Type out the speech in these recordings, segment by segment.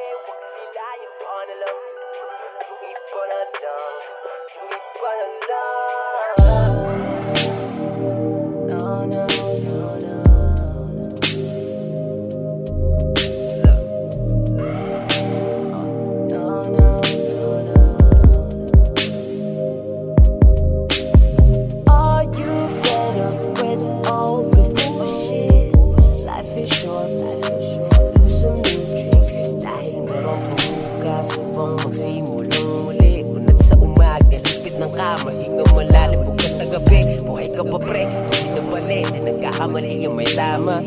sila yung panalang Yung iba na lang, yung iba na lang bukas upang magsimulang muli. Unat sa umaga, lipit ng kama, hinga malalim bukas sa gabi. Buhay ka pa pre, tuwid na mali, di nagkakamali yung may tama.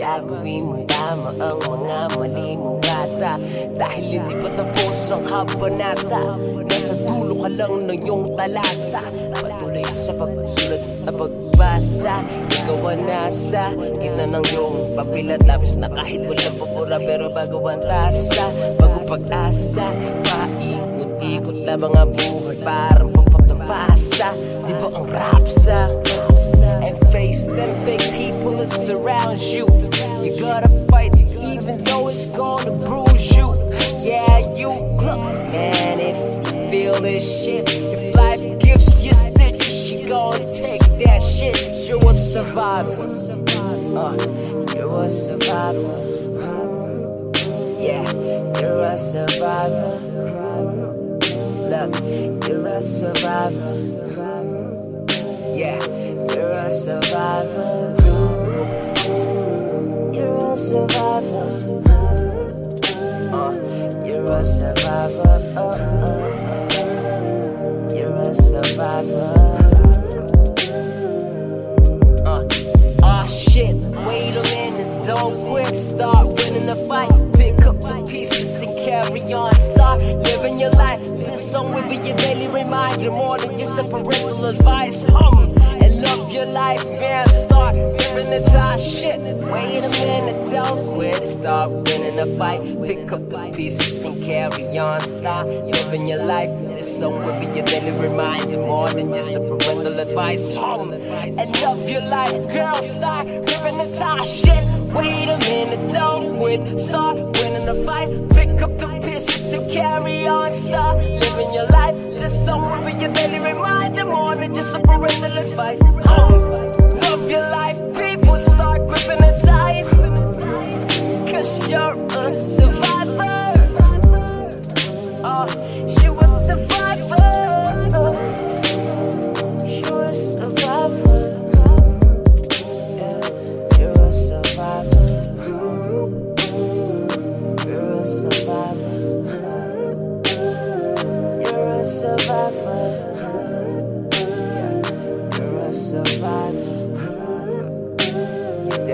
Gawin mo tama ang mga mali mo bata. Dahil hindi pa tapos ang kabanata. Nasa dulo ka lang ng iyong talata. Patuloy sa pagsulat at pagbasa Ikaw ang nasa gitna ng iyong papel at labis na kahit walang pupura Pero bago ang tasa, bago pag-asa Paikot-ikot lamang ang buhay parang papapasa Di ba ang rapsa? And face them fake people that surround you You gotta fight even though it's gonna bruise Yeah, you look man if you feel this shit. If life gives you stitches you gonna take that shit. You're a survivor. Uh, You're a survivor. Yeah, you're a survivor. Look, you're a survivor. Yeah, you're a survivor. You're a survivor. You're a survivor. You're a survivor. Ah shit, wait a minute, don't quit, start winning the fight. Pick up the pieces and carry on, start living your life. This song will be your daily reminder, more than just a parental advice. Hum love your life, man. Start living the time, shit. Wait a minute, don't quit, start winning the fight. Pick up the pieces and carry on, start living your life. This song will be your daily reminder, more than just a parental advice. Hum and love your life, girl. Start living the time, shit. Wait a minute, don't quit, start winning the fight. Pick up the pieces and carry on, start living your life. Your daily reminder, more than just a parental advice. Hum. Love your life, people start gripping it tight. Cause you're a survivor. Uh, she was